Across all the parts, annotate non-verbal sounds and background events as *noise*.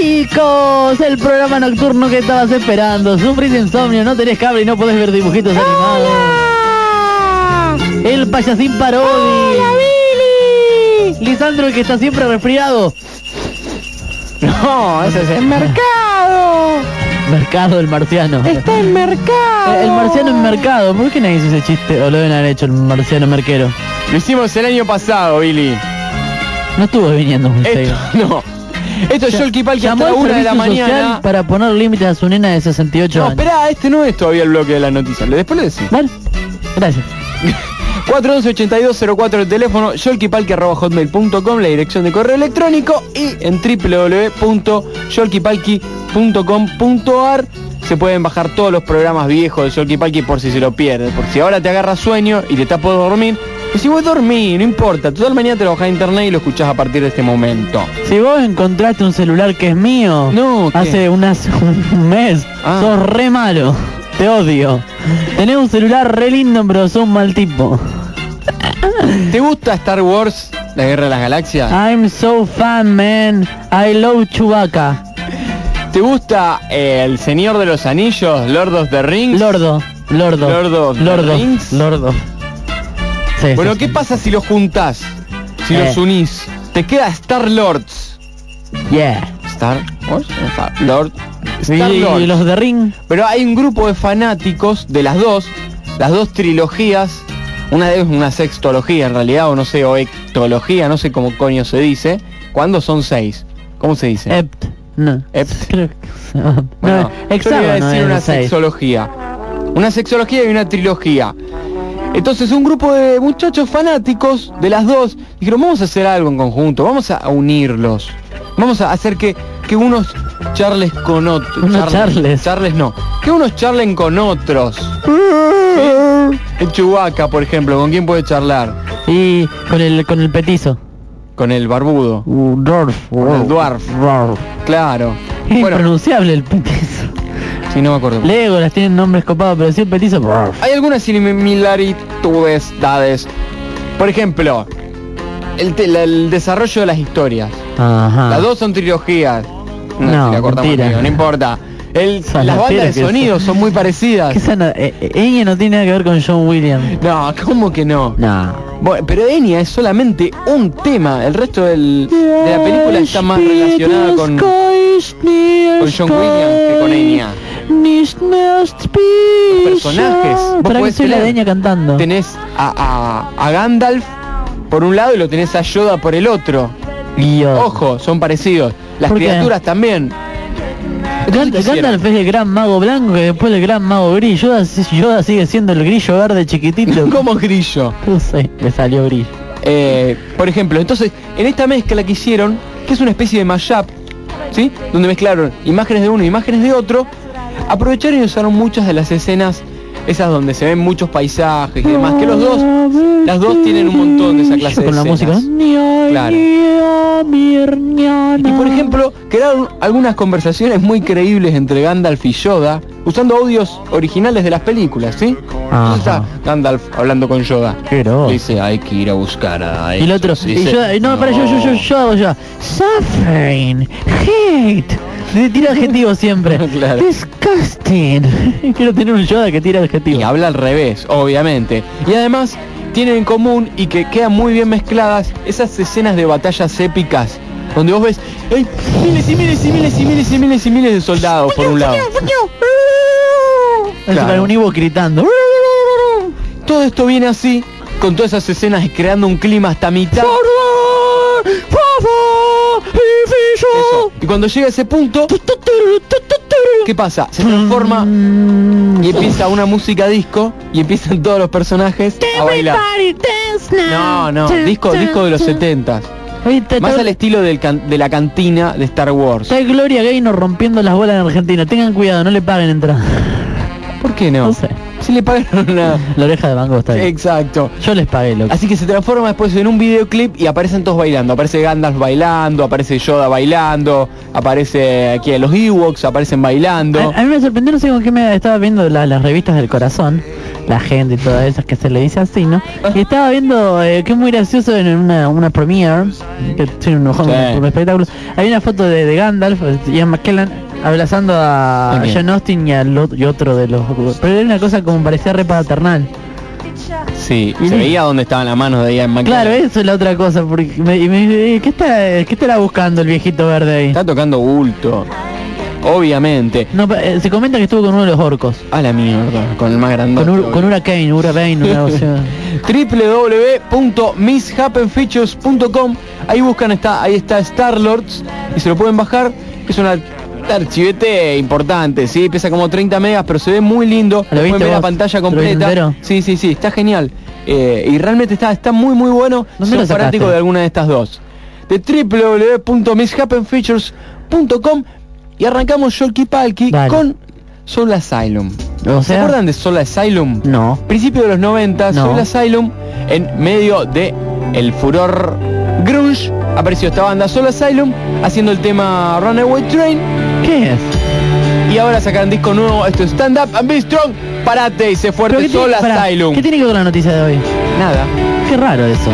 Chicos, el programa nocturno que estabas esperando. Sufrís insomnio, no tenés cable y no podés ver dibujitos animados. El payasín parodi. Lisandro el que está siempre resfriado. No, ese es el mercado. Mercado el marciano. Está en mercado. El marciano en mercado. ¿Por qué nadie hizo ese chiste? O lo deben haber hecho el marciano merquero. Lo hicimos el año pasado, Billy. No estuvo viniendo muy Esto, *laughs* no. Esto es Yolki Palki hasta una de la mañana. para poner límites a su nena de 68 No, años. espera, este no es todavía el bloque de las noticias. Después le decimos. Vale, gracias. *laughs* 411-8204 el teléfono, yolkipalki.hotmail.com, la dirección de correo electrónico y en www.yolkipalki.com.ar se pueden bajar todos los programas viejos de Yolkipalki por si se lo pierden. Por si ahora te agarra sueño y te estás por dormir, pues si vos dormís, no importa, total mañana te lo bajás a internet y lo escuchás a partir de este momento. Si vos encontraste un celular que es mío No, ¿qué? hace unas, *laughs* un mes, Ah. sos re malo. Te odio. Tenés un celular re lindo, pero sos un mal tipo. *laughs* ¿Te gusta Star Wars, la guerra de las galaxias? I'm so fan, man. I love Chewbacca. ¿Te gusta eh, El Señor de los Anillos, Lord of the Rings? Lordo, lordo. Lord of the lordo. Rings. Lordo. Sí, Bueno, sí, ¿qué sí. pasa si los juntás? Si Eh. los unís. Te queda Star Lords. Yeah. Star Wars, Star Lord. Y, Star y Lords. los de Ring. Pero hay un grupo de fanáticos de las dos, las dos trilogías. Una es una sextología en realidad, o no sé, o ectología, no sé cómo coño se dice. ¿Cuándo son seis? ¿Cómo se dice? Ept. No. Ept. *laughs* Creo que- Bueno, no, yo le iba a decir una seis. sexología. Una sexología y una trilogía. Entonces un grupo de muchachos fanáticos de las dos dijeron, vamos a hacer algo en conjunto, vamos a unirlos. Vamos a hacer que, que unos charles con otros. Unos charles. Charles no. Que unos charlen con otros. ¿Sí? *laughs* El Chewbacca, por ejemplo, ¿con quién puede charlar? Y con el con el petizo. Con el barbudo. Uh, Dorf. Con el dwarf. Claro. Es Bueno, impronunciable el petizo. Sí, no me acuerdo. Legolas tienen nombres copados, pero si el petizo. Dorf. Hay algunas similitudes, dades. Por ejemplo, el, te- la- el desarrollo de las historias. Ajá. Las dos son trilogías. No, si la cortamos, no importa. El- las bandas de sonido son muy parecidas. ¿Qué sana? Eh, eh, Enya no tiene nada que ver con John Williams. No, ¿cómo que no? No. Bueno, pero Enya es solamente un tema. El resto del- de la película está más relacionada con, con John Williams que con Enya. Los personajes. Vos Para que soy la tener- de Enya cantando. Tenés a, a- a Gandalf por un lado y lo tenés a Yoda por el otro. Guío. Ojo, son parecidos. Las criaturas también. Gand- ¿qué hicieron? Gandalf es el gran mago blanco y después el gran mago gris. Yoda, Yoda sigue siendo el grillo verde chiquitito. *laughs* Como grillo. No sé, me salió grillo. Eh, por ejemplo, entonces, en esta mezcla que hicieron, que es una especie de mashup, ¿sí? Donde mezclaron imágenes de uno y imágenes de otro, aprovecharon y usaron muchas de las escenas, esas donde se ven muchos paisajes y demás, que los dos, las dos tienen un montón de esa clase de música. escenas. Claro. Y por ejemplo, crearon algunas conversaciones muy creíbles entre Gandalf y Yoda, usando audios originales de las películas, ¿sí? Entonces está Gandalf hablando con Yoda. Grosso. Dice, hay que ir a buscar a Y el otro, esos". y Dice, yo, no, para yo, yo, yo, yo hago ya. Suffering, hate. Le Tira adjetivo siempre. *laughs* Claro. Disgusting. *laughs* Quiero tener un Yoda que tira adjetivo. Y habla al revés, obviamente. Y además tienen en común y que quedan muy bien mezcladas esas escenas de batallas épicas donde vos ves ¡ay! miles y miles y miles y miles y miles y miles de soldados por un lado. Claro. un Evo gritando. Todo esto viene así, con todas esas escenas y creando un clima hasta mitad. Eso. Y cuando llega ese punto, ¿Qué pasa? Se transforma y empieza una música disco y empiezan todos los personajes a bailar. No, no, disco, disco de los 70 Oye, está- Más al estilo del can- de la cantina de Star Wars. está Gloria Gaynor rompiendo las bolas en Argentina. Tengan cuidado, no le paguen entrada. ¿Por qué no? No sé. Si le pagaron una... *laughs* La oreja de mango está bien. Exacto. Yo les pagué, loco. Así que se transforma después en un videoclip y aparecen todos bailando. Aparece Gandalf bailando, aparece Yoda bailando, aparece aquí los Ewoks, aparecen bailando. A, a mí me sorprendió, no sé con qué me estaba viendo la- las revistas del corazón, la gente y todas esas que se le dice así, ¿no? Y estaba viendo, eh, que es muy gracioso en una, una premiere, que tiene un, Sí. un espectáculo. Hay una foto de, de Gandalf, eh, Ian McKellen, abrazando a ¿A quién? John Austin y al ot- y otro de los... Pero era una cosa como parecía re paternal. Sí, se veía dónde estaban las manos de Ian McKellen. Claro, eso es la otra cosa, porque me, me- eh, ¿qué, está, ¿qué estará buscando el viejito verde ahí? Está tocando bulto. Obviamente. No, eh, se comenta que estuvo con uno de los orcos. A la mierda, con el más grande. Con, Ur, con Hurricane, Hurricane, una *laughs* www.misshappenfeatures.com Ahí buscan, está, ahí está Star Lords y se lo pueden bajar. Es una archivete importante, sí, pesa como 30 megas, pero se ve muy lindo. ¿Lo viste ver la pantalla ¿Lo viste completa. Sí, sí, sí, está genial. Eh, y realmente está, está muy muy bueno. ¿Dónde Soy fanático de alguna de estas dos. De www.misshappenfeatures.com y arrancamos Sholky Palki Dale. con Soul Asylum. O ¿Se acuerdan de Soul Asylum? no. Principio de los 90, No. Soul Asylum, en medio de el furor grunge, apareció esta banda Soul Asylum haciendo el tema Runaway Train ¿Qué es? y ahora sacan disco nuevo, esto es Stand Up and Be Strong, parate y ¿Pero fuerte Soul Asylum. ¿Qué tiene que ver con la noticia de hoy? Nada. Qué raro eso.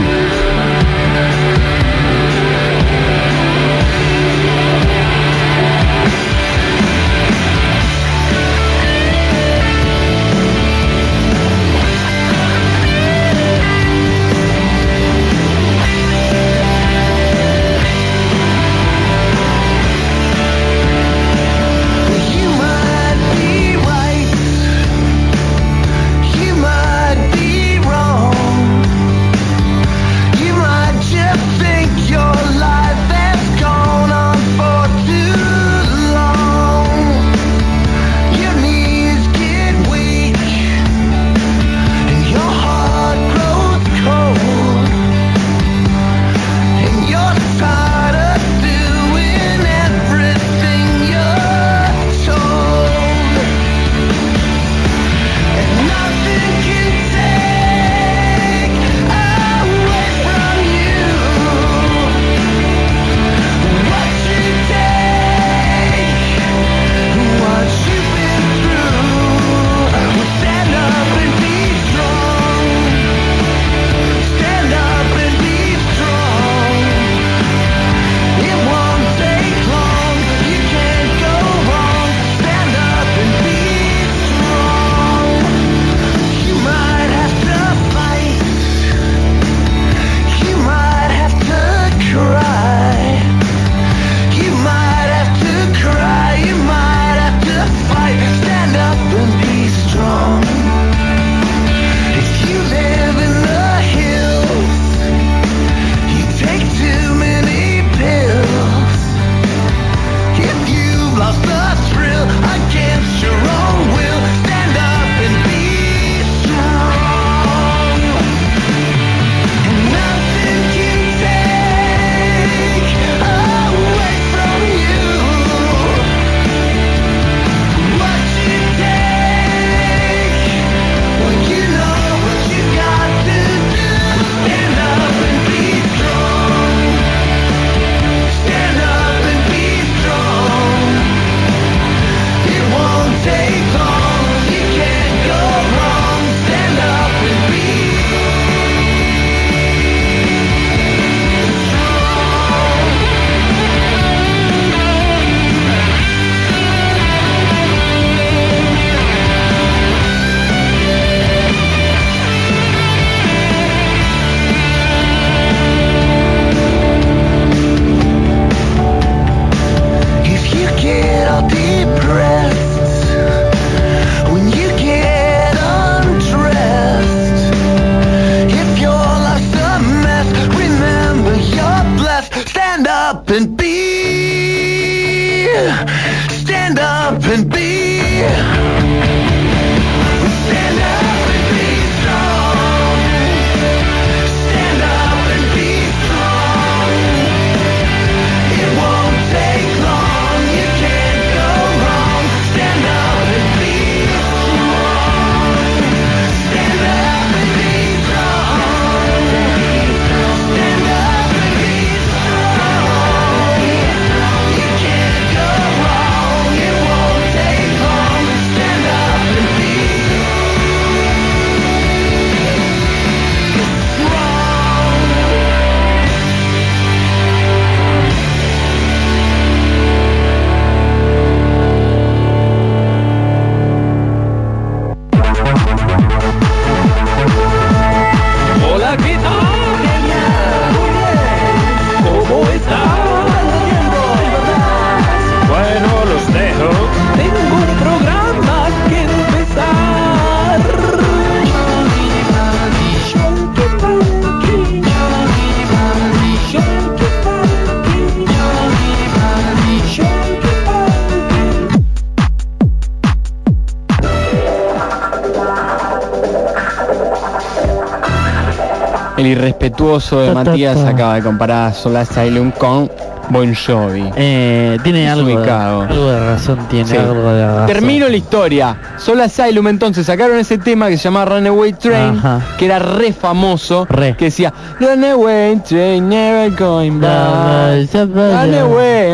El irrespetuoso de Matías acaba de comparar a Soul Asylum con Bon Jovi. Eh, tiene algo de, algo de razón, tiene Sí. algo de razón. Termino la historia. Soul Asylum entonces sacaron ese tema que se llama Runaway Train, Ajá. que era re famoso, Re. que decía Runaway Train, never going back. Runaway,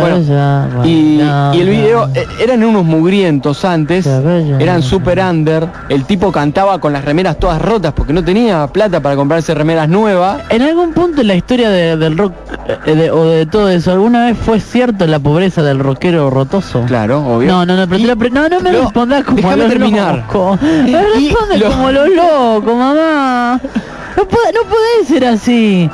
Bueno, y, y el video eh, eran unos mugrientos antes, eran super under. El tipo cantaba con las remeras todas rotas porque no tenía plata para comprarse remeras nuevas. En algún punto en la historia de- del rock de- o de todo eso, ¿alguna vez fue cierto la pobreza del rockero rotoso? Claro, obvio. No, no, no, pero Y- la no, no me lo- respondas como déjame los terminar. locos. Me y responde lo- como los locos, mamá. No puede, no puede ser así.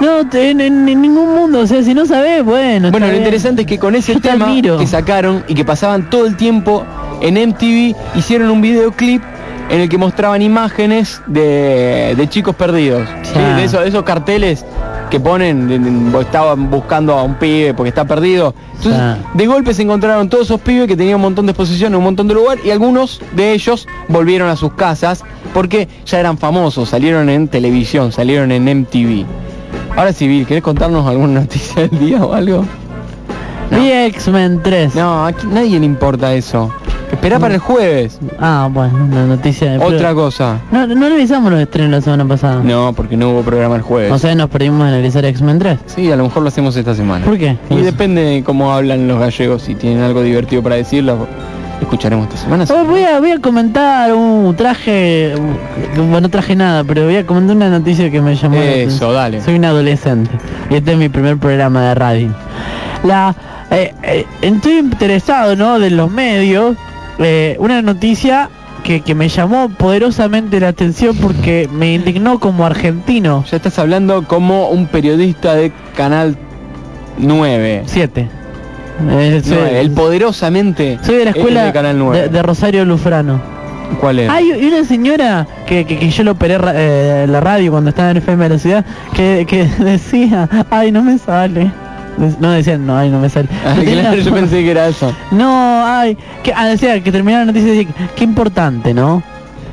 No, en, en- en ningún mundo, o sea, si no sabes, bueno. Bueno, lo bien. interesante es que con ese Yo tema que sacaron y que pasaban todo el tiempo en MTV, hicieron un videoclip en el que mostraban imágenes de, de chicos perdidos. ¿sí? De, esos, de esos carteles que ponen, de- estaban buscando a un pibe porque está perdido. Entonces, Ah. de golpe se encontraron todos esos pibes que tenían un montón de exposición, un montón de lugar, y algunos de ellos volvieron a sus casas porque ya eran famosos, salieron en televisión, salieron en MTV. Ahora sí, Bill, ¿querés contarnos alguna *laughs* noticia del día o algo? No. Vi X-Men 3. No, a qui- nadie le importa eso. Esperá para el jueves. Ah, bueno, una noticia de... Otra cosa. No, no revisamos los estrenos la semana pasada. No, porque no hubo programa el jueves. O sea, nos perdimos de analizar X-Men 3. sí, a lo mejor lo hacemos esta semana. ¿Por qué? Y depende de cómo hablan los gallegos. Si tienen algo divertido para decirlo, escucharemos esta semana. Oh, voy, a, voy a comentar un traje, uh, bueno, no traje nada, pero voy a comentar una noticia que me llamó la Eso, atención. dale. Soy un adolescente y este es mi primer programa de radio. La, eh, eh, estoy interesado, ¿no? De los medios, eh, una noticia que, que me llamó poderosamente la atención porque me indignó como argentino. Ya estás hablando como un periodista de Canal 9. 7. Eh, soy, No, el poderosamente soy de la es escuela de Canal 9. de- de Rosario Lufrano. ¿Cuál es? Hay una señora que, que, que yo lo operé ra- eh, la radio cuando estaba en FM de la ciudad que, que *laughs* decía, ay no me sale. No decían, no, ay no me sale. Ah, claro, yo *laughs* pensé que era eso. No, ay, que, ah, decía que terminaba la noticia y decía, qué importante, ¿no?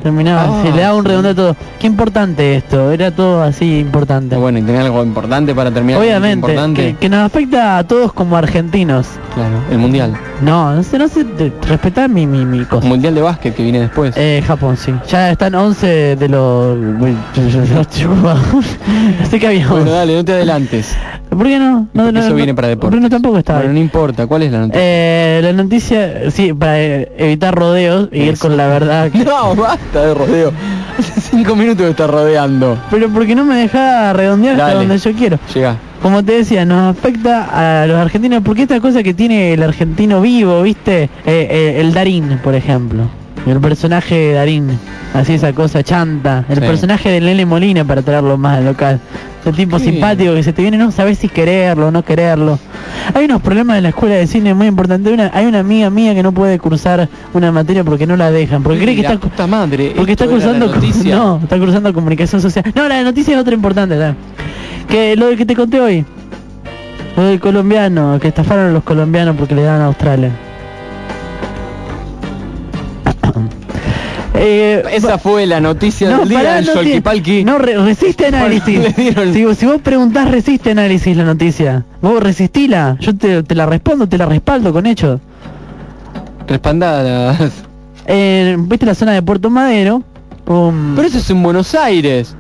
Terminaba, Ah, se le daba un redondo a todo. Qué importante esto, era todo así importante. Bueno, y tenía algo importante para terminar. Obviamente, Importante. que, que nos afecta a todos como argentinos. Claro, el mundial. No, no sé, no sé, respetar mi, mi, mi cosa. Mundial de básquet que viene después. Eh, Japón, sí. Ya están 11 de los... *laughs* Así que bueno, 11. dale, no te adelantes. *laughs* ¿Por qué no? No, Porque no, eso no, viene para deportes. Bruno tampoco está. Bueno, no importa, ¿cuál es la noticia? Eh, la noticia, sí, para eh, evitar rodeos y ir con la verdad. que- *laughs* No, basta de rodeo. Hace cinco minutos que está rodeando. Pero porque no me deja redondear hasta donde yo quiero. Llega. Como te decía, nos afecta a los argentinos porque esta cosa que tiene el argentino vivo, ¿viste? Eh, eh, el Darín, por ejemplo. El personaje de Darín. Así esa cosa chanta. El Sí. personaje de Lele Molina para traerlo más al local. Ese tipo simpático que se te viene, no sabes si quererlo o no quererlo. Hay unos problemas en la escuela de cine muy importantes. Hay una, hay una amiga mía que no puede cursar una materia porque no la dejan. Porque cree que está... puta madre. Porque está cursando *laughs* no, está cursando comunicación social. No, la noticia es otra importante, ¿sabes? Que lo que te conté hoy. Lo del colombiano, que estafaron a los colombianos porque le daban a Australia. Eh, Esa fue la noticia no, del día pará, del no Yolkipalki. no, re- resiste análisis. *laughs* si, vos- si vos preguntás, resiste análisis la noticia. Vos resistila, yo te, te la respondo, te la respaldo con hechos. Respaldada. Eh, ¿Viste la zona de Puerto Madero? Um, Pero eso es en Buenos Aires.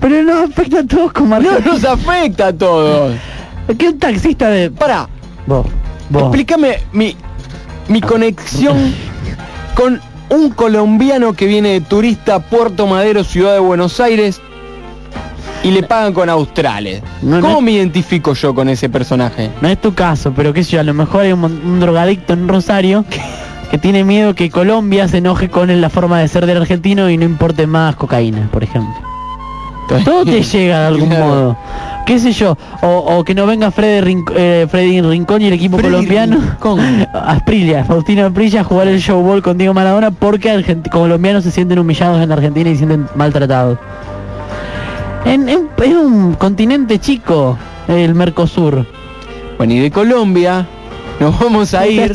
pero no afecta a todos como No nos afecta a todos. ¿Qué un taxista de... Para, Vos, vos. explícame mi, mi conexión con un colombiano que viene de turista a Puerto Madero, ciudad de Buenos Aires, y le pagan con australes. No, ¿Cómo no- me identifico yo con ese personaje? No es tu caso, pero qué sé yo, a lo mejor hay un, drogadicto en Rosario que tiene miedo que Colombia se enoje con la forma de ser del argentino y no importe más cocaína, por ejemplo. Todo te llega de algún Claro. modo. ¿Qué sé yo? O, o que no venga Freddy, Rinc- eh, Freddy Rincón y el equipo Freddy colombiano. Rincón. *laughs* Asprilla, Faustino Asprilla a jugar el showball con Diego Maradona porque argent- colombianos se sienten humillados en Argentina y se sienten maltratados. En, en- es un continente chico, el Mercosur. Bueno, y de Colombia Nos vamos a ir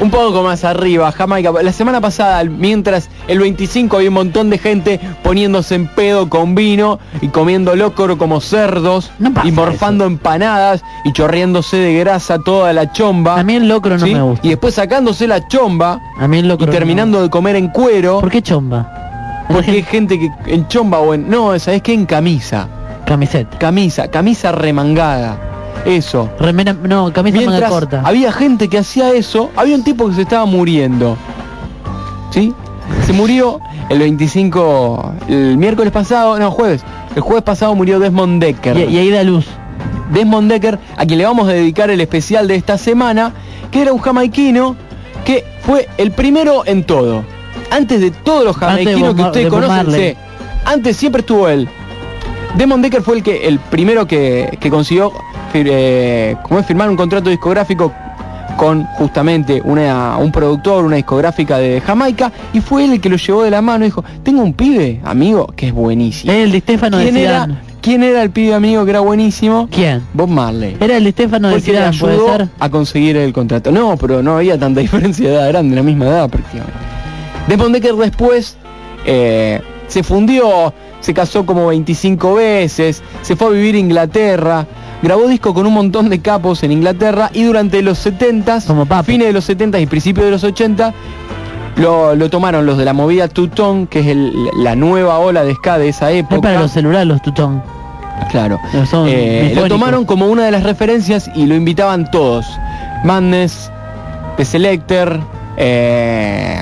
un poco más arriba, Jamaica. La semana pasada, mientras el 25 había un montón de gente poniéndose en pedo con vino y comiendo locro como cerdos No y morfando empanadas y chorreándose de grasa toda la chomba. A mí el locro no ¿sí? me gusta. Y después sacándose la chomba A mí el y locro no me terminando de comer en cuero. ¿Por qué chomba? Porque hay *laughs* gente que en chomba o en... No, ¿sabes qué? En camisa. Camiseta. Camisa, camisa remangada. Eso. Remera, no, camisa manga Mientras corta. había gente que hacía eso, había un tipo que se estaba muriendo. ¿Sí? Se murió el 25, el miércoles pasado, no, jueves. El jueves pasado murió Desmond Decker. Y, y ahí da luz. Desmond Decker, a quien le vamos a dedicar el especial de esta semana, que era un jamaiquino que fue el primero en todo. Antes de todos los jamaiquinos que ustedes conocen, sí. antes siempre estuvo él. Desmond Decker fue el que el primero que, que consiguió eh, ¿cómo es? firmar un contrato discográfico con justamente una, un productor, una discográfica de Jamaica, y fue él el que lo llevó de la mano y dijo, tengo un pibe, amigo, que es buenísimo. El de Stefano de ¿Quién era, Zidane. ¿Quién era el pibe amigo que era buenísimo? ¿Quién? Bob Marley. Era el de Stefano de le Zidane, puede ayudó ser. a conseguir el contrato. No, pero no había tanta *laughs* diferencia de edad, eran de la misma edad prácticamente. Desmond Decker después eh, se fundió, se casó como 25 veces, se fue a vivir a Inglaterra, grabó disco con un montón de capos en Inglaterra y durante los 70 Como Papo. fines de los 70 y principios de los 80 lo, lo tomaron los de la movida Tutón, que es el- la nueva ola de ska de esa época. Es para los celulares los tutón. Claro. Son Eh, lo bifónicos. tomaron como una de las referencias y lo invitaban todos. Madness, The Selector, eh,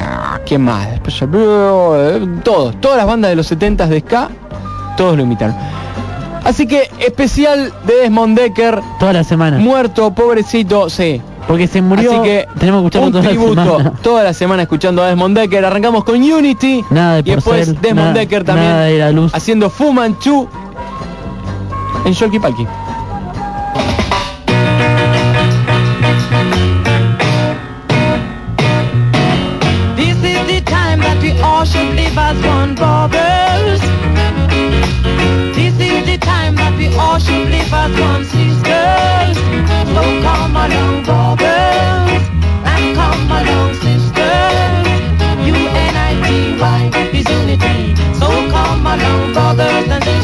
¿quién más? Después ya- eh, todos, todas las bandas de los 70s de ska, todos lo invitaron. Así que especial de Desmond Decker, Toda la semana. muerto, pobrecito, sí. Porque se murió. Así que tenemos que escucharlo un toda la tributo semana. toda la semana escuchando a Desmond Decker. Arrancamos con Unity Nada de y después Desmond nada- Decker también nada de la luz. haciendo Fu Manchu en Sholky Palki. This is the time that we all should live as one brothers. We all should live as one sisters. So come along, brothers, and come along, sisters. U-N-I-T-Y is unity. So come along, brothers and sisters.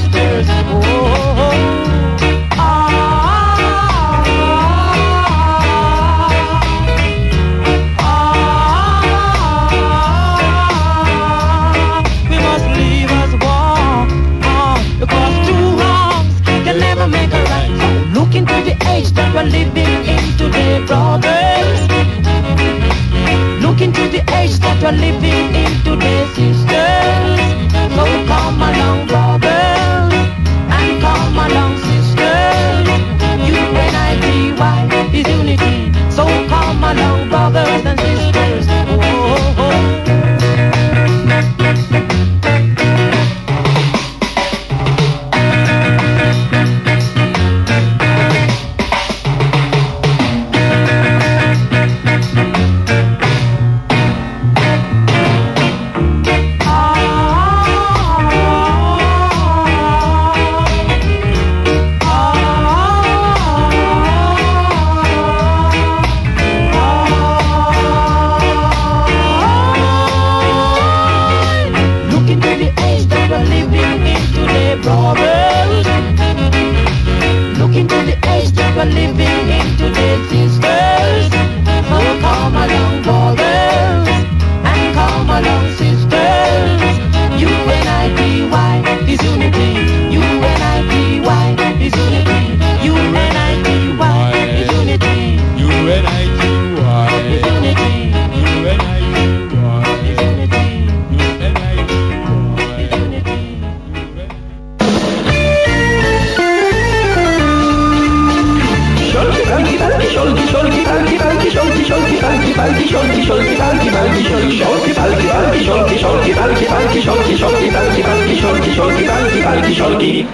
黎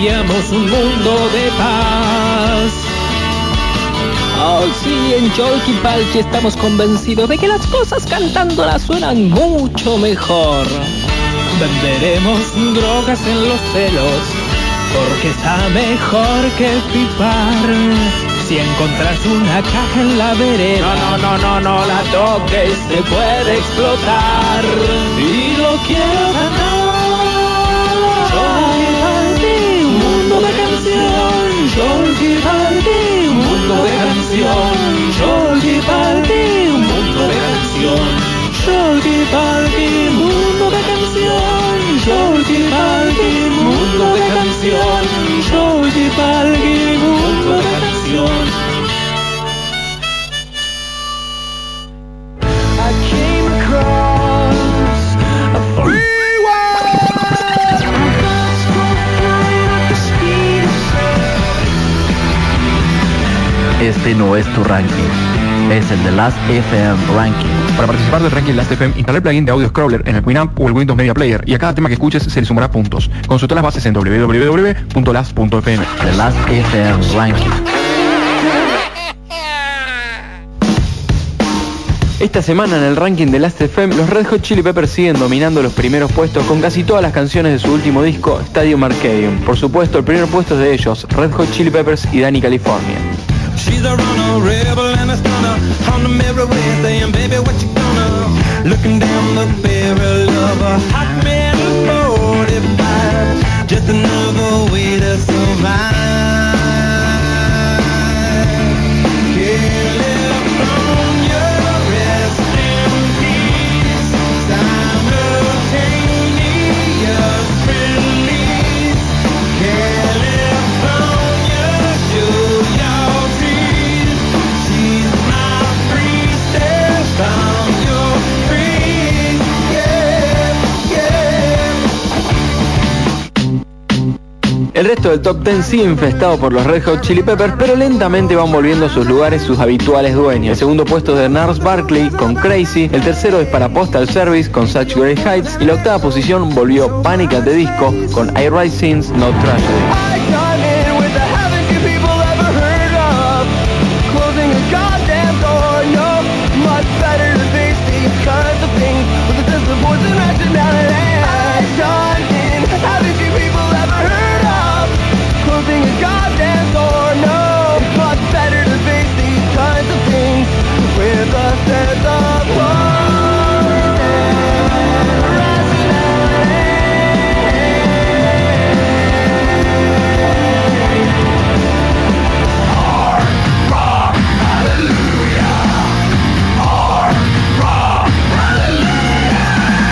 un mundo de paz. Oh, sí, en Jolky Palki estamos convencidos de que las cosas cantándolas suenan mucho mejor. Venderemos drogas en los celos, porque está mejor que pipar. Si encontras una caja en la vereda, no, no, no, no, no la toques, se puede explotar. Y lo quiero ganar. Jolky Palki, un mundo de canción. Jolky Palki, un mundo de canción. Jolky Palki, mundo de canción. Jolky Palki, mundo de canción. Jolky Palki, Este no es tu ranking, es el de Last FM Ranking. Para participar del ranking Last FM, instala el plugin de Audio Scroller en el Winamp o el Windows Media Player y a cada tema que escuches se le sumará puntos. Consulta las bases en www.last.fm. The Last FM Ranking. Esta semana en el ranking de Last FM, los Red Hot Chili Peppers siguen dominando los primeros puestos con casi todas las canciones de su último disco, Stadium Arcadium. Por supuesto, el primer puesto es de ellos, Red Hot Chili Peppers y Danny California. She's a runner, rebel and a stunner. On the mirror way saying, baby, what you gonna Looking down the barrel of a hot metal 45 Just another way to survive El resto del top 10 sigue infestado por los Red Hot Chili Peppers, pero lentamente van volviendo a sus lugares sus habituales dueños. El segundo puesto es de Nars Barkley con Crazy, el tercero es para Postal Service con Such Great Heights y la octava posición volvió Panic at the Disco con I Sins No Tragedy.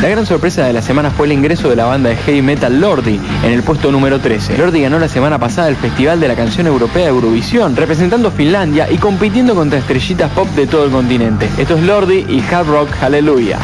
La gran sorpresa de la semana fue el ingreso de la banda de heavy metal Lordi en el puesto número 13. Lordi ganó la semana pasada el Festival de la Canción Europea Eurovisión, representando Finlandia y compitiendo contra estrellitas pop de todo el continente. Esto es Lordi y Hard Rock Hallelujah.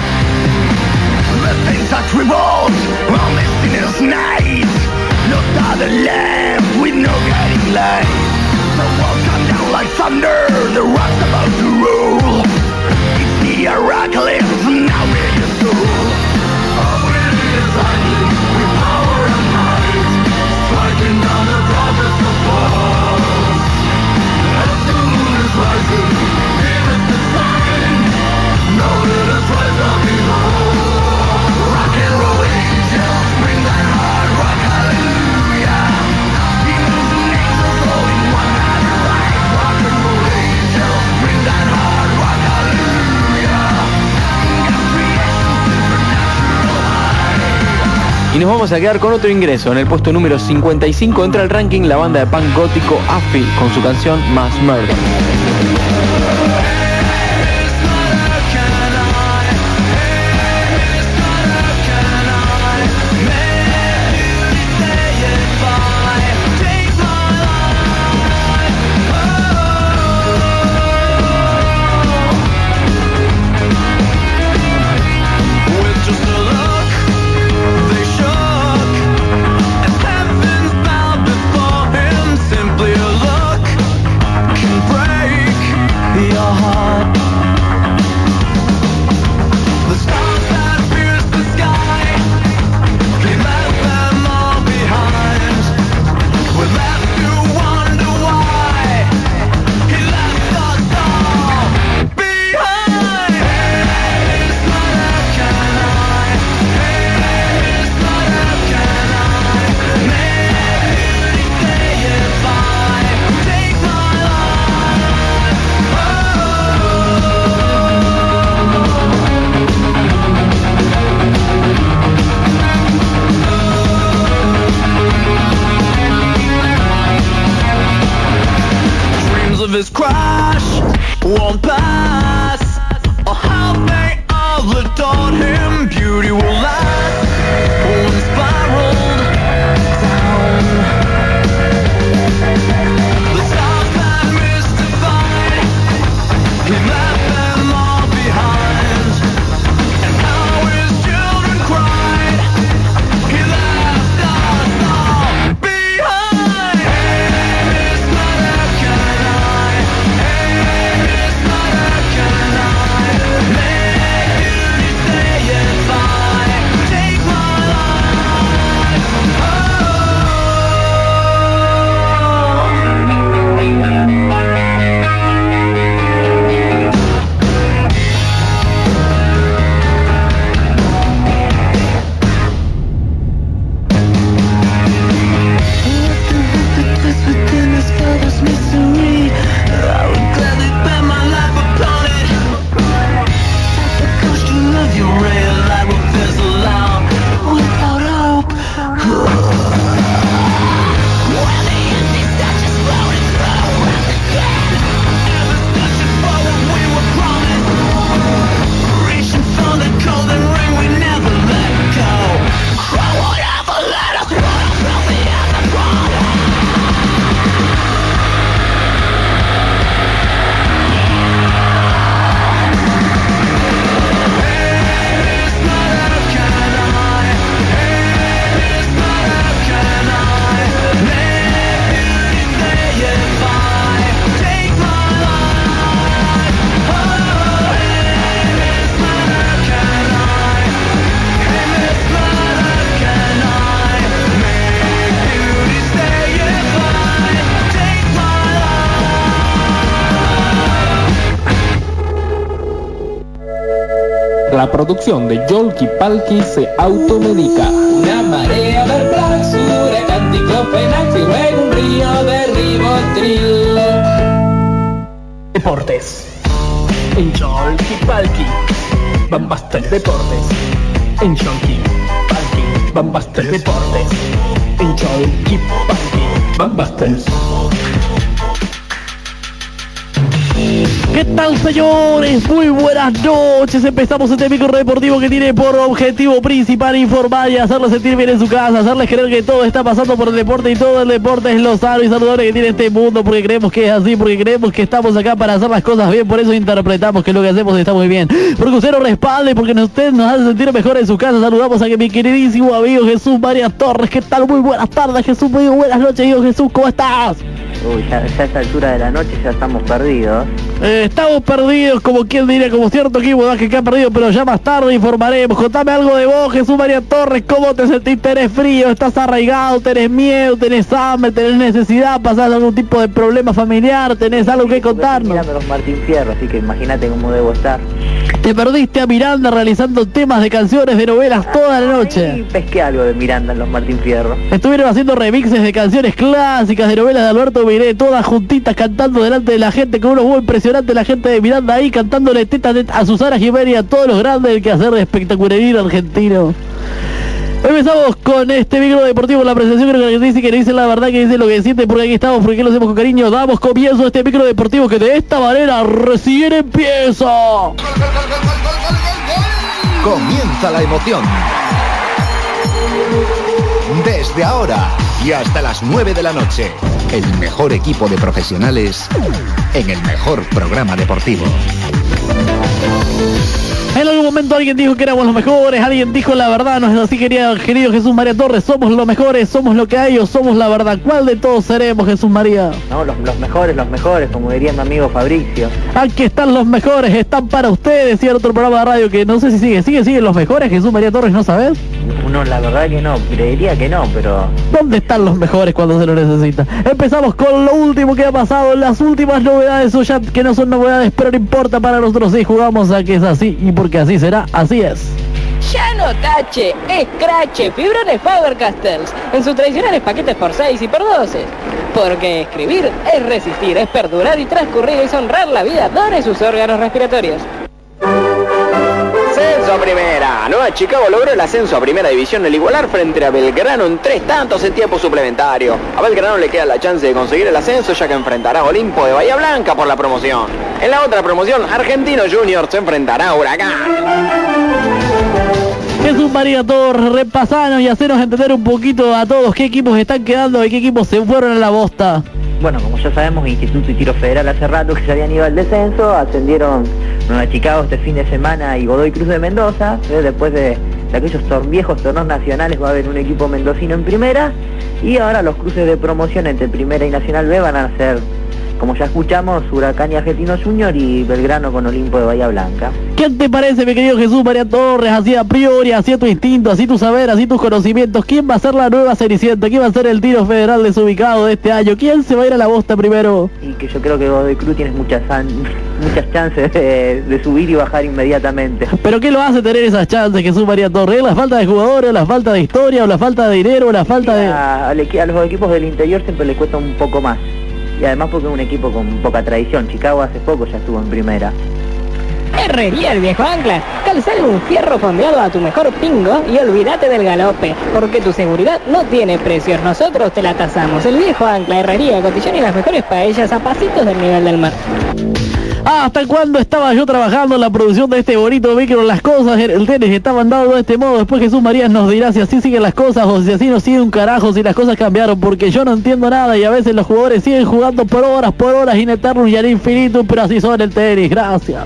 Y nos vamos a quedar con otro ingreso. En el puesto número 55 entra al ranking la banda de punk gótico Afi con su canción Mass Murder. Producción de Yolki Palki se automedica. Una marea de Black, huracán, diclofenac y un río de ribotril. Deportes. En Yolki Palki. Bambastel Deportes. En Yolki Palki. Bambastel Deportes. En Yolki Palki. Bambastel. ¿Qué tal señores? Muy buenas noches. Empezamos este micro deportivo que tiene por objetivo principal informar y hacerles sentir bien en su casa, hacerles creer que todo está pasando por el deporte y todo el deporte es lo sano y saludable que tiene este mundo porque creemos que es así, porque creemos que estamos acá para hacer las cosas bien, por eso interpretamos que lo que hacemos está muy bien. Porque usted nos respalde, porque usted nos hace sentir mejor en su casa. Saludamos a que mi queridísimo amigo Jesús María Torres. ¿Qué tal? Muy buenas tardes Jesús, muy buenas noches, hijo Jesús, ¿cómo estás? Uy, ya, ya a esta altura de la noche ya estamos perdidos. Eh, estamos perdidos, como quien diría, como cierto equipo de que ha perdido, pero ya más tarde informaremos. Contame algo de vos, Jesús María Torres, ¿cómo te sentís? ¿Tenés frío? ¿Estás arraigado? ¿Tenés miedo? ¿Tenés hambre? ¿Tenés necesidad? ¿Pasás algún tipo de problema familiar? ¿Tenés algo que contarnos? Mirando los Martín Fierro, así que imagínate cómo debo estar. Te perdiste a Miranda realizando temas de canciones de novelas toda la noche. pesqué algo de Miranda en los Martín Fierro. Estuvieron haciendo remixes de canciones clásicas de novelas de Alberto Miré, todas juntitas cantando delante de la gente, con unos muy impresionantes la gente de Miranda ahí cantándole teta a Susana Jiménez a todos los grandes del quehacer de espectacularidad argentino. Empezamos con este micro deportivo, la presentación creo que dice que dice la verdad, que dice lo que siente, porque aquí estamos, porque lo hacemos con cariño. Damos comienzo a este micro deportivo que de esta manera recién empieza. Comienza la emoción. Desde ahora y hasta las 9 de la noche, el mejor equipo de profesionales en el mejor programa deportivo. En algún momento alguien dijo que éramos los mejores, alguien dijo la verdad, no es así, querido, querido Jesús María Torres, somos los mejores, somos lo que hay o somos la verdad. ¿Cuál de todos seremos, Jesús María? No, los, los mejores, los mejores, como diría mi amigo Fabricio. Aquí están los mejores, están para ustedes y el otro programa de radio que no sé si sigue, sigue, sigue los mejores, Jesús María Torres, ¿no sabes? No, la verdad que no, creería que no, pero... ¿Dónde están los mejores cuando se lo necesita? Empezamos con lo último que ha pasado, las últimas novedades, o ya que no son novedades, pero no importa para nosotros si jugamos a que es así y porque así será, así es. Ya no tache, escrache, fibrones Faber-Castells en sus tradicionales paquetes por 6 y por 12. Porque escribir es resistir, es perdurar y transcurrir, es honrar la vida, done sus órganos respiratorios. Ascenso a primera. Nueva Chicago logró el ascenso a primera división al igualar frente a Belgrano en tres tantos en tiempo suplementario. A Belgrano le queda la chance de conseguir el ascenso ya que enfrentará a Olimpo de Bahía Blanca por la promoción. En la otra promoción, Argentino Junior se enfrentará a Huracán. Jesús María Torres, repasanos y haceros entender un poquito a todos qué equipos están quedando y qué equipos se fueron a la bosta. Bueno, como ya sabemos, Instituto y Tiro Federal hace rato que se habían ido al descenso, ascendieron Nueva Chicago este fin de semana y Godoy Cruz de Mendoza, ¿eh? después de, aquellos tor- viejos torneos nacionales va a haber un equipo mendocino en primera y ahora los cruces de promoción entre Primera y Nacional B van a ser, como ya escuchamos, Huracán y Argentino Junior y Belgrano con Olimpo de Bahía Blanca. ¿Qué te parece, mi querido Jesús María Torres? Así a priori, así a tu instinto, así tu saber, así tus conocimientos. ¿Quién va a ser la nueva Cenicienta? ¿Quién va a ser el tiro federal desubicado de este año? ¿Quién se va a ir a la bosta primero? Y que yo creo que Godoy Cruz tiene muchas, muchas chances de, de subir y bajar inmediatamente. ¿Pero qué lo hace tener esas chances, Jesús María Torres? ¿Es ¿La falta de jugadores, la falta de historia, o la falta de dinero, o la falta de...? A, a los equipos del interior siempre les cuesta un poco más. Y además porque es un equipo con poca tradición. Chicago hace poco ya estuvo en primera. Herrería el viejo ancla. Calzale un fierro fondeado a tu mejor pingo y olvídate del galope, porque tu seguridad no tiene precios. Nosotros te la tasamos. El viejo ancla, herrería, cotillón y las mejores paellas a pasitos del nivel del mar. ¿Hasta cuándo estaba yo trabajando en la producción de este bonito micro? Las cosas, el tenis estaban dado de este modo. Después Jesús María nos dirá si así siguen las cosas o si así no sigue un carajo, si las cosas cambiaron. Porque yo no entiendo nada y a veces los jugadores siguen jugando por horas, por horas, in eternum y al infinito, pero así son el tenis. Gracias.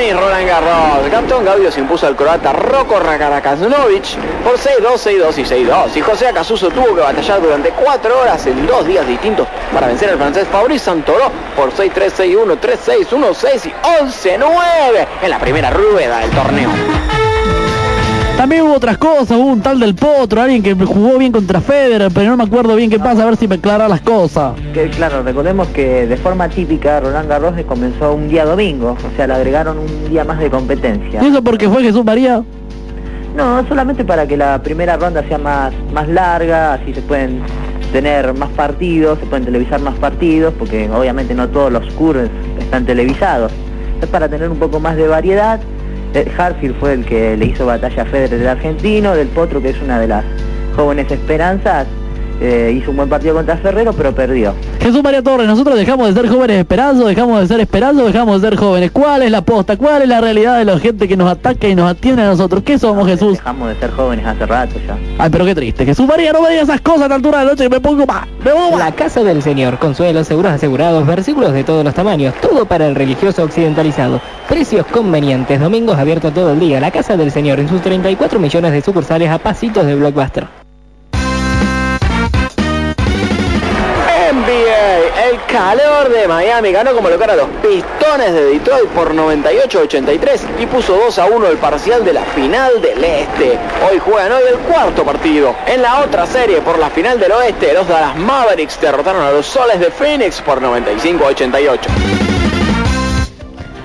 Tenis Roland Garros. El campeón Gaudio se impuso al croata Roko Rakarakasnovic por 6-2, 6-2 y 6-2. Y José Acasuso tuvo que batallar durante 4 horas en dos días distintos para vencer al francés Fabrice Santoro por 6-3, 6-1, 3-6, 1-6 y 11-9 en la primera rueda del torneo. También hubo otras cosas, hubo un tal del Potro, alguien que jugó bien contra Federer, pero no me acuerdo bien qué pasa, a ver si me aclara las cosas. Que claro, recordemos que de forma típica Roland Garros comenzó un día domingo, o sea, le agregaron un día más de competencia. ¿Y eso porque fue Jesús María? No, solamente para que la primera ronda sea más, más larga, así se pueden tener más partidos, se pueden televisar más partidos, porque obviamente no todos los curves están televisados. Es para tener un poco más de variedad. Harfield fue el que le hizo batalla a Federer del argentino, del Potro, que es una de las jóvenes esperanzas, eh, hizo un buen partido contra Ferrero, pero perdió. Jesús María Torres, nosotros dejamos de ser jóvenes esperanzos, dejamos de ser esperanzos, dejamos de ser jóvenes. ¿Cuál es la posta? ¿Cuál es la realidad de la gente que nos ataca y nos atiende a nosotros? ¿Qué somos, Jesús? Dejamos de ser jóvenes hace rato ya. Ay, pero qué triste. Jesús María, no me digas esas cosas a esta altura de la noche me pongo más. Me pongo La más. Casa del Señor, consuelos, seguros asegurados, versículos de todos los tamaños, todo para el religioso occidentalizado. Precios convenientes, domingos abiertos todo el día. La Casa del Señor en sus 34 millones de sucursales a pasitos de Blockbuster. El calor de Miami ganó como local a los Pistones de Detroit por 98-83 y puso 2 a 1 el parcial de la final del Este. Hoy juegan hoy el cuarto partido. En la otra serie por la final del Oeste, los Dallas Mavericks derrotaron a los Soles de Phoenix por 95-88.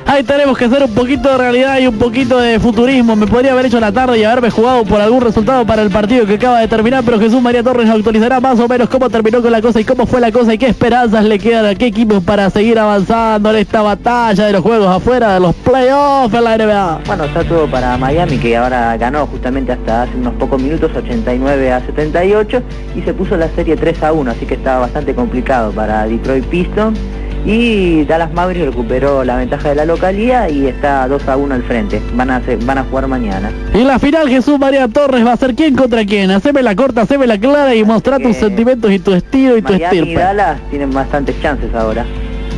Ahí tenemos que hacer un poquito de realidad y un poquito de futurismo. Me podría haber hecho la tarde y haberme jugado por algún resultado para el partido que acaba de terminar, pero Jesús María Torres nos actualizará más o menos cómo terminó con la cosa y cómo fue la cosa y qué esperanzas le quedan a qué equipos para seguir avanzando en esta batalla de los juegos afuera de los playoffs en la NBA. Bueno, está todo para Miami, que ahora ganó justamente hasta hace unos pocos minutos, 89 a 78, y se puso la serie 3 a 1, así que estaba bastante complicado para Detroit Pistons. Y Dallas Mavericks recuperó la ventaja de la localía y está 2 a 1 al frente. Van a, hacer- van a jugar mañana. Y la final Jesús María Torres va a ser quién contra quién. Haceme la corta, haceme la clara y mostrar tus sentimientos y tu estilo y tu Miami y. Dallas tienen bastantes chances ahora.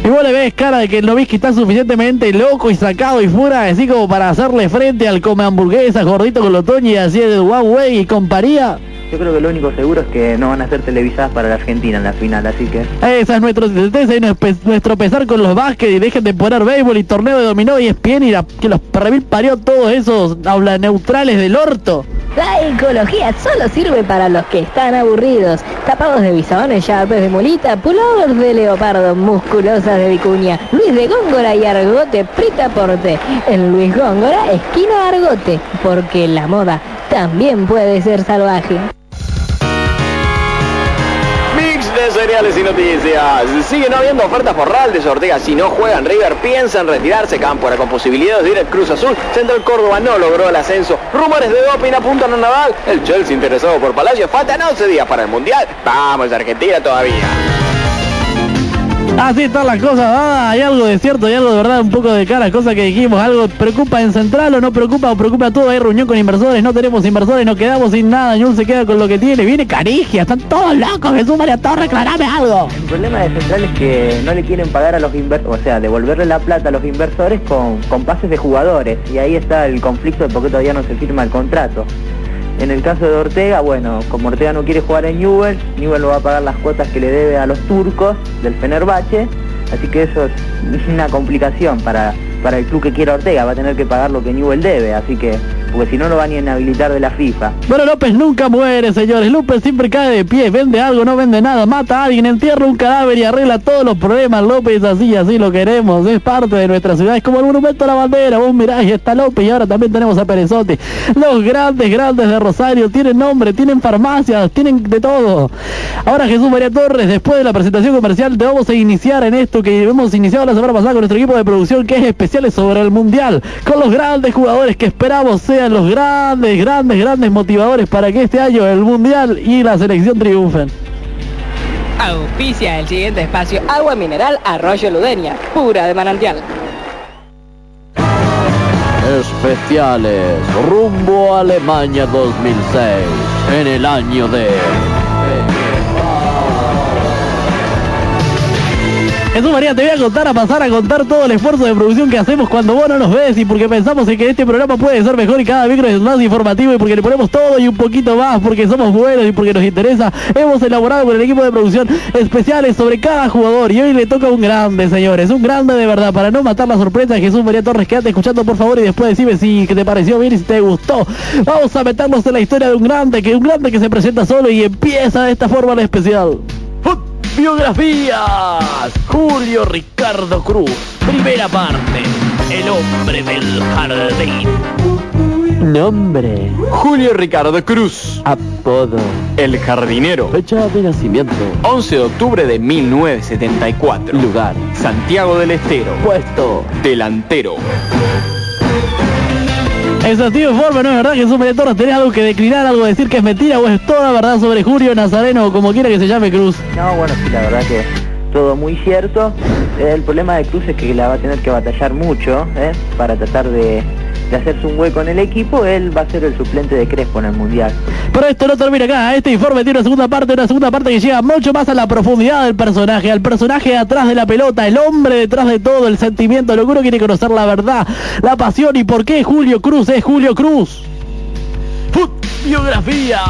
Y vos le ves cara de que Novisky está suficientemente loco y sacado y fuera así como para hacerle frente al come hamburguesas gordito con Lotoño y así de Huawei y compañía. Yo creo que lo único seguro es que no van a ser televisadas para la Argentina en la final, así que... Esa es nuestra tristeza y nuestro pe- nuestro pesar con los básquet y dejen de poner béisbol y torneo de dominó y espien y la- que los perremil parió todos esos habla neutrales del orto. La ecología solo sirve para los que están aburridos. Tapados de bisones, llaves de mulita, puladores de leopardo, musculosas de vicuña. Luis de Góngora y Argote, Prita Porte. En Luis Góngora, esquina Argote. Porque la moda también puede ser salvaje. Mix de cereales y noticias. Siguen habiendo ofertas por Raldes Ortega. Si no juegan River, piensa en retirarse. Cámpora con posibilidades de ir al Cruz Azul. Central Córdoba no logró el ascenso. Rumores de doping apuntan a Nadal. El Chelsea interesado por Palacio. Faltan 11 días para el Mundial. Vamos, Argentina todavía. Así están las cosas, ah, hay algo de cierto, hay algo de verdad, un poco de cara, cosa que dijimos, algo preocupa en Central o no preocupa o preocupa todo, hay reunión con inversores, no tenemos inversores, nos quedamos sin nada, Ñul se queda con lo que tiene, viene Carigia, están todos locos, Jesús María Torres, aclarame algo. El problema de Central es que no le quieren pagar a los inversores, o sea, devolverle la plata a los inversores con, con pases de jugadores. Y ahí está el conflicto de por qué todavía no se firma el contrato. En el caso de Ortega, bueno, como Ortega no quiere jugar en Newell, Newell lo va a pagar las cuotas que le debe a los turcos del Fenerbahce. Así que eso es una complicación para, para el club que quiera Ortega. Va a tener que pagar lo que Newell debe. Así que, porque si no lo van a inhabilitar de la FIFA. Bueno, López nunca muere, señores, López siempre cae de pie, vende algo, no vende nada, mata a alguien, entierra un cadáver y arregla todos los problemas, López así, así lo queremos, es parte de nuestra ciudad, es como el monumento a la bandera, vos mirá, y está López y ahora también tenemos a Perezotti, los grandes, grandes de Rosario, tienen nombre, tienen farmacias, tienen de todo. Ahora Jesús María Torres, después de la presentación comercial, te vamos a iniciar en esto que hemos iniciado la semana pasada con nuestro equipo de producción, que es especiales sobre el Mundial, con los grandes jugadores que esperamos sean los grandes, grandes, grandes motivadores para que este año el Mundial y la selección triunfen. Auspicia el siguiente espacio Agua Mineral Arroyo Ludeña, pura de manantial. Especiales rumbo a Alemania 2006 en el año de Jesús María, te voy a contar, a pasar a contar todo el esfuerzo de producción que hacemos cuando vos no nos ves y porque pensamos en que este programa puede ser mejor y cada micro es más informativo y porque le ponemos todo y un poquito más porque somos buenos y porque nos interesa. Hemos elaborado con el equipo de producción especiales sobre cada jugador y hoy le toca un grande, señores, un grande de verdad. Para no matar la sorpresa, Jesús María Torres, quédate escuchando por favor y después decime si te pareció bien y si te gustó. Vamos a meternos en la historia de un grande, que un grande que se presenta solo y empieza de esta forma el especial. Biografías. Julio Ricardo Cruz. Primera parte. El hombre del jardín. nombre, Julio Ricardo Cruz, apodo, el jardinero. fecha de nacimiento, 11 de octubre de 1974. lugar, Santiago del Estero. puesto, Delantero. Es de forma, ¿no es verdad, Jesús María Torres? ¿Tenés algo que declinar, algo decir que es mentira o es toda verdad sobre Julio Nazareno o como quiera que se llame Cruz? No, bueno, sí, la verdad que todo muy cierto. El problema de Cruz es que la va a tener que batallar mucho ¿eh? para tratar de, de hacerse un hueco en el equipo. Él va a ser el suplente de Crespo en el Mundial. Pero esto no termina acá, este informe tiene una segunda parte, una segunda parte que llega mucho más a la profundidad del personaje, al personaje atrás de la pelota, el hombre detrás de todo, el sentimiento, lo que uno quiere conocer la verdad, la pasión y por qué Julio Cruz es Julio Cruz. Fut biografía.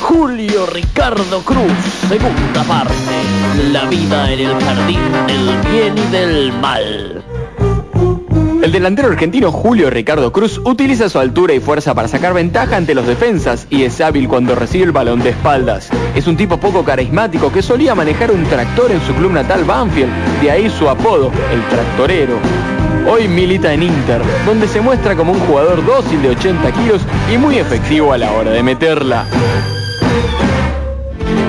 Julio Ricardo Cruz, segunda parte. La vida en el jardín del bien y del mal. El delantero argentino Julio Ricardo Cruz utiliza su altura y fuerza para sacar ventaja ante los defensas y es hábil cuando recibe el balón de espaldas. Es un tipo poco carismático que solía manejar un tractor en su club natal Banfield, de ahí su apodo, el tractorero. Hoy milita en Inter, donde se muestra como un jugador dócil de 80 kilos y muy efectivo a la hora de meterla.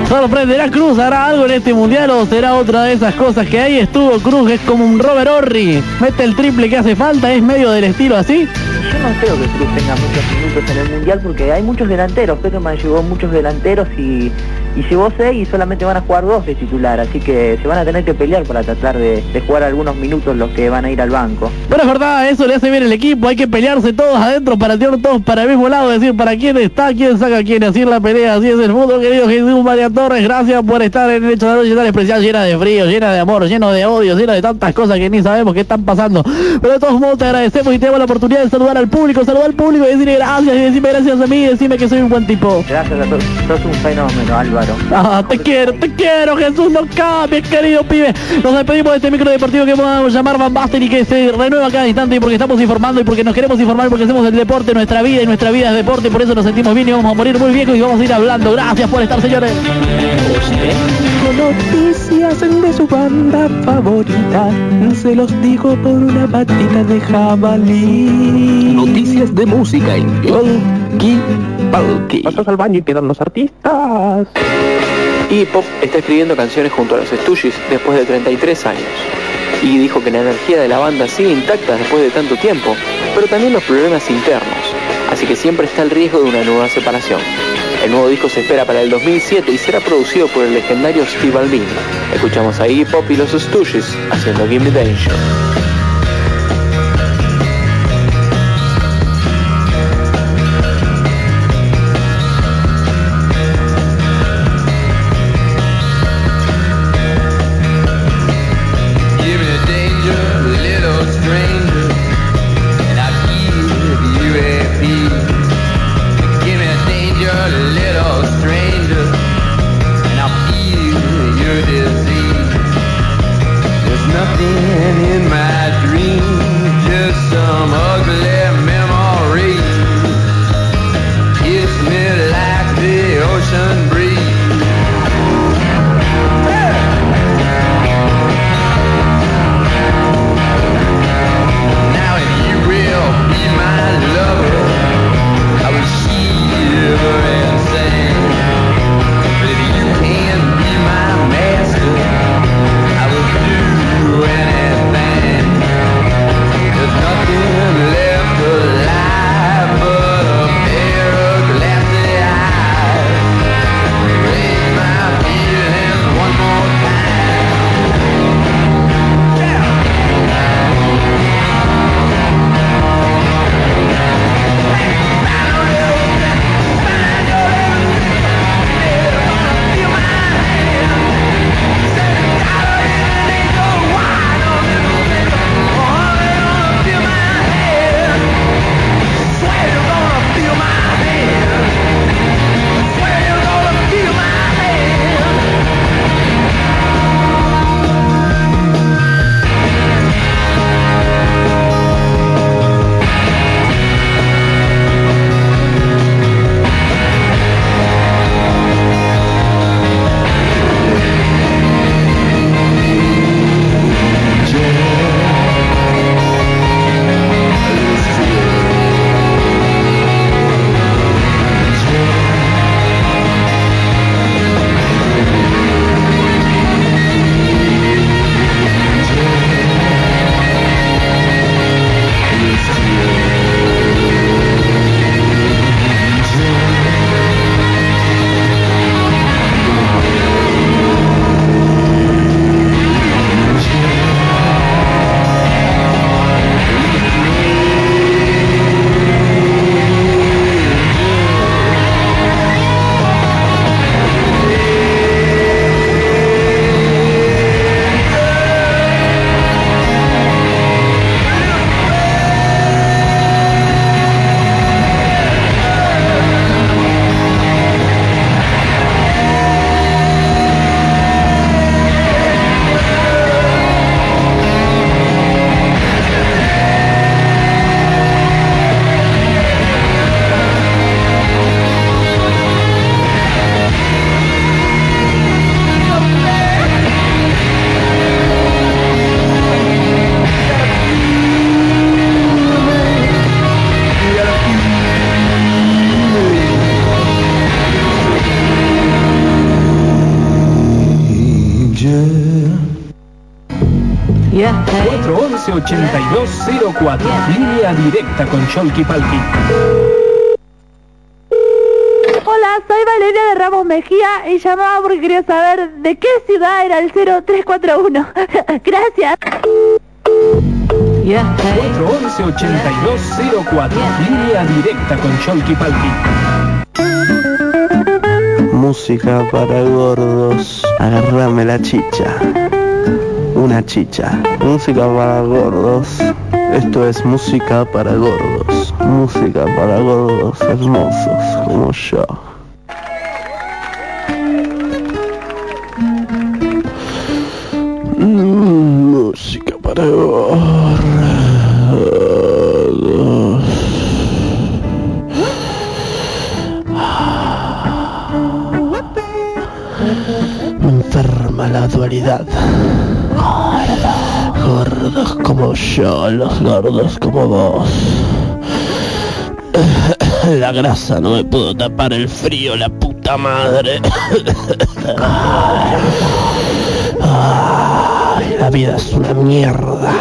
¿Sorprenderá Cruz? ¿Hará algo en este mundial o será otra de esas cosas que ahí estuvo Cruz? Es como un Robert Horry. Mete el triple que hace falta, es medio del estilo así. Yo no creo que Cruz tenga muchos minutos en el Mundial porque hay muchos delanteros. Peterman llevó muchos delanteros y, y llevó seis y solamente van a jugar dos de titular. Así que se van a tener que pelear para tratar de, de jugar algunos minutos los que van a ir al banco. Pero es verdad, eso le hace bien el equipo. Hay que pelearse todos adentro para tirar todos para el mismo lado. Decir para quién está, quién saca quién. Así es la pelea, así es el fútbol, querido Jesús María Torres. Gracias por estar en el hecho de la noche tan especial, llena de frío, llena de amor, lleno de odio, llena de tantas cosas que ni sabemos qué están pasando. Pero de todos modos te agradecemos y tenemos la oportunidad de saludar al público, saludar al público y decirle gracias y decirme gracias a mí y decirme que soy un buen tipo. Gracias a todos. Sos un fenómeno, Álvaro. Ah, te quiero, te quiero, Jesús, no cambies, querido pibe. Nos despedimos de este micro deportivo que podemos llamar Van Basten y que se renueva cada instante y porque estamos informando y porque nos queremos informar porque hacemos el deporte nuestra vida y nuestra vida es deporte por eso nos sentimos bien y vamos a morir muy viejos y vamos a ir hablando. Gracias por estar, señores. Noticias de su banda favorita, se los digo por una patita de jabalí. Noticias de música en Yolki Palki. Pasas al baño y quedan los artistas. Iggy Pop está escribiendo canciones junto a los Stooges después de 33 años. Y dijo que la energía de la banda sigue intacta después de tanto tiempo, pero también los problemas internos. Así que siempre está el riesgo de una nueva separación. El nuevo disco se espera para el 2007 y será producido por el legendario Steve Albini. Escuchamos a Iggy Pop y los Stooges haciendo Give Me Danger. ...411-8204... Línea directa con Cholky Palki. Hola, soy Valeria de Ramos Mejía y llamaba porque quería saber de qué ciudad era el 0341. *laughs* Gracias. 411-8204... Línea directa con Cholky Palki. Música para gordos. Agarrame la chicha. Una chicha. Música para gordos. Esto es música para gordos. Música para gordos hermosos como yo. Música para gordos. Me enferma la dualidad. Como yo, los gordos como vos. *laughs* La grasa no me pudo tapar el frío, la puta madre. Ay, la vida es una mierda.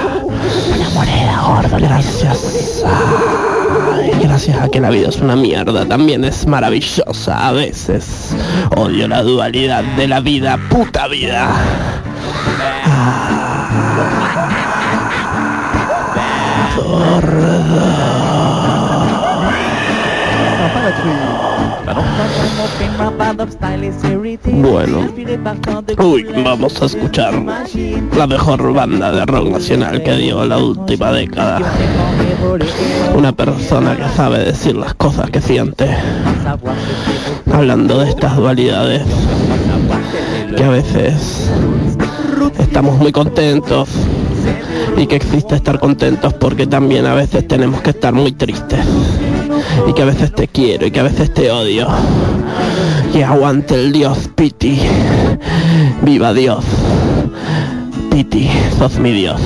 Una moneda gordo, gracias. Ay, gracias a que la vida es una mierda, también es maravillosa a veces. Odio la dualidad de la vida, puta vida. Bueno, uy, vamos a escuchar la mejor banda de rock nacional que dio la última década. Una persona que sabe decir las cosas que siente. Hablando de estas dualidades que a veces estamos muy contentos y que existe estar contentos porque también a veces tenemos que estar muy tristes. Y que a veces te quiero y que a veces te odio. Y aguante el Dios Piti. Viva Dios. Piti sos mi Dios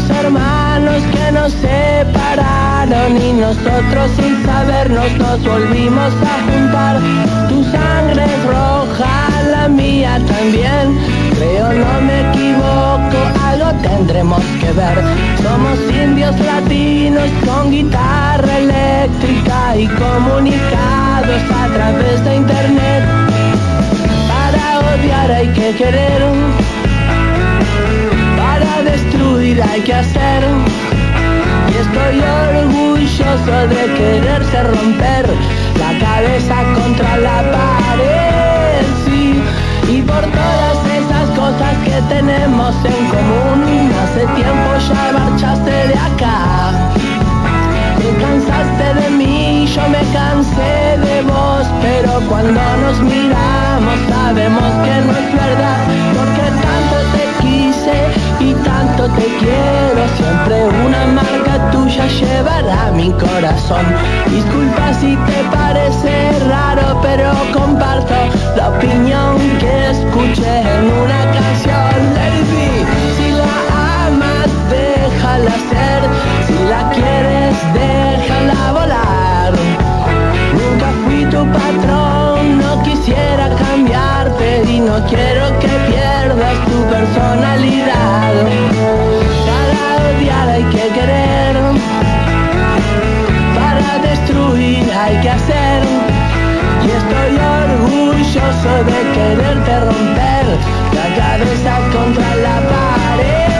seremos hermanos que nos separaron y nosotros sin sabernos nos volvimos a juntar. Tu sangre es roja, la mía también. Creo no me equivoco, algo tendremos que ver. Somos indios latinos con guitarra eléctrica y comunicados a través de internet. Para odiar hay que querer, destruir hay que hacer. Y estoy orgulloso de quererse romper la cabeza contra la pared, sí. Y por todas esas cosas que tenemos en común, hace tiempo ya marchaste de acá. Te cansaste de mí, yo me cansé de vos, pero cuando nos miramos sabemos que no es verdad, porque tanto te y tanto te quiero, siempre una marca tuya llevará mi corazón. Disculpa si te parece raro, pero comparto la opinión que escuché en una canción. Lady, si la amas, déjala ser, si la quieres, déjala volar. Nunca fui tu patrón, no quisiera cambiarte y no quiero que pierdas tu personalidad. Para odiar hay que querer, para destruir hay que hacer. Y estoy orgulloso de quererte romper la cabeza contra la pared.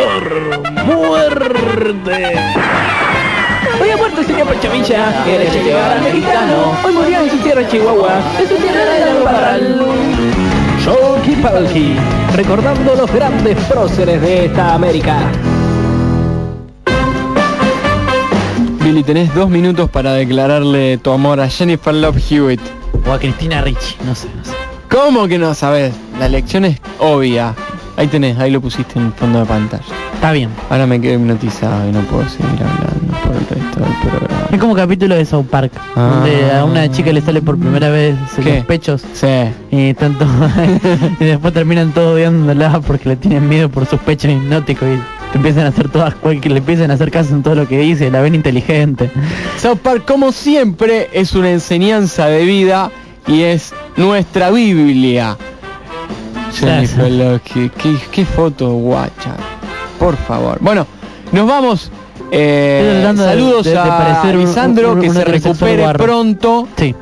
¡Dolor! ¡Muerte! Hoy ha muerto el señor Pachamilla, que era Che mexicano. Hoy murió en su tierra Chihuahua, en su tierra de la Parral. Shoki Palki, recordando los grandes próceres de esta América. Billy, tenés dos minutos para declararle tu amor a Jennifer Love Hewitt. O a Cristina Ricci, no sé, no sé. ¿Cómo que no sabes? La elección es obvia. Ahí tenés, ahí lo pusiste en fondo de pantalla. Está bien. Ahora me quedé hipnotizado y no puedo seguir hablando por el resto del programa. Es como capítulo de South Park, Ah. donde a una chica le sale por primera vez ¿Qué? los pechos Sí. y tanto *laughs* y después terminan todos odiándola porque le tienen miedo por sus pechos hipnóticos y te empiezan a hacer todas que le empiezan a hacer caso en todo lo que dice, la ven inteligente. South Park, como siempre, es una enseñanza de vida y es nuestra Biblia. Jennifer qué, qué foto guacha. Por favor. Bueno, nos vamos. Eh, tratando de- saludos de- de a Lisandro, que se recupere pronto. Sí.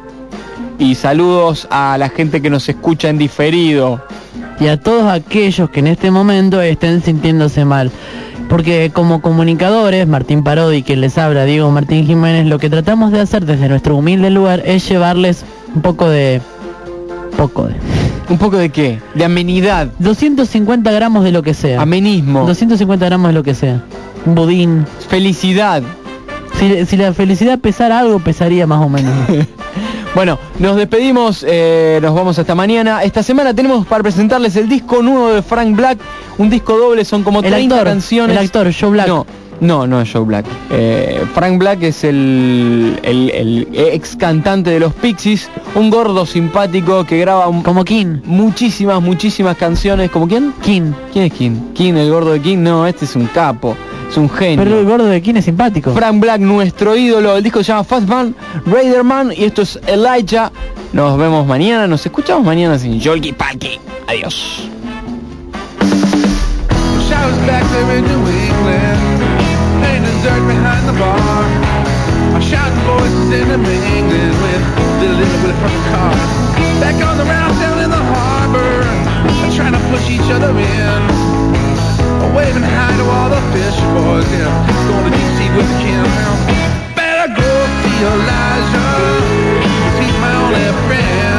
Y saludos a la gente que nos escucha en diferido. y a todos aquellos que en este momento estén sintiéndose mal. Porque como comunicadores, Martín Parodi, quien les habla, Diego Martín Jiménez, lo que tratamos de hacer desde nuestro humilde lugar es llevarles un poco de... poco de... ¿Un poco de qué? De amenidad. 250 gramos de lo que sea. Amenismo. 250 gramos de lo que sea. Un budín. Felicidad. Si, si la felicidad pesara algo, pesaría más o menos. *laughs* Bueno, nos despedimos, eh, nos vamos hasta mañana. Esta semana tenemos para presentarles el disco nuevo de Frank Black, un disco doble, son como El 30 actor, canciones. el actor, Joe Black. No, no, no es Joe Black. Eh, Frank Black es el, el- el ex cantante de los Pixies, un gordo simpático que graba un- Como King. muchísimas, muchísimas canciones. ¿Como quién? King. ¿Quién es King? King, el gordo de King. No, este es un capo, es un genio. Pero el gordo de King es simpático. Frank Black, nuestro ídolo. El disco se llama Fastman, Raiderman y esto es Elijah. Nos vemos mañana, nos escuchamos mañana sin Yolki Palki. Adiós. The bar. Our shouting voices in the mingling with little Willie from the car. Back on the round down in the harbor, trying to push each other in. Waving hi to all the fish boys, yeah, going to sea with the Kim. Better go see Elijah, he's my only friend.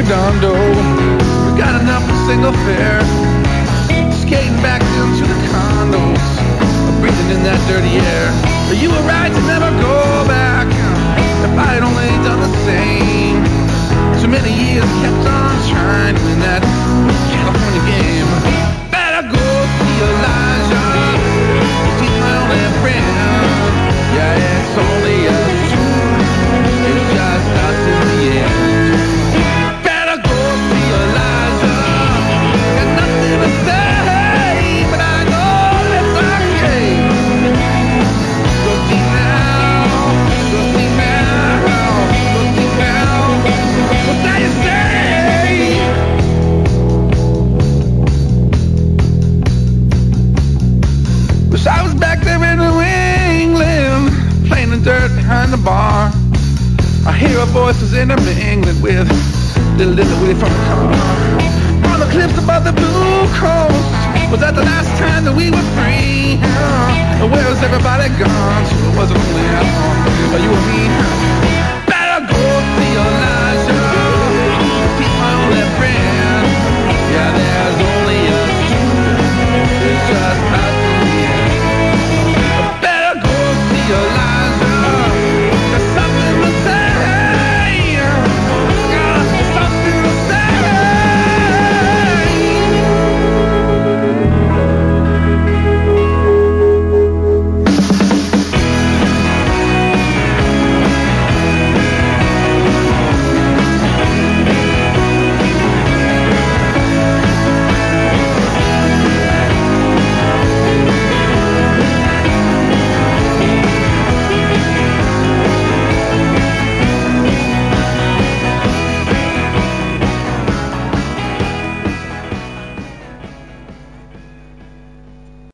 Redondo, we got enough for single fare. Skating back into the condos, breathing in that dirty air. You were right to never go back. If I had only done the same.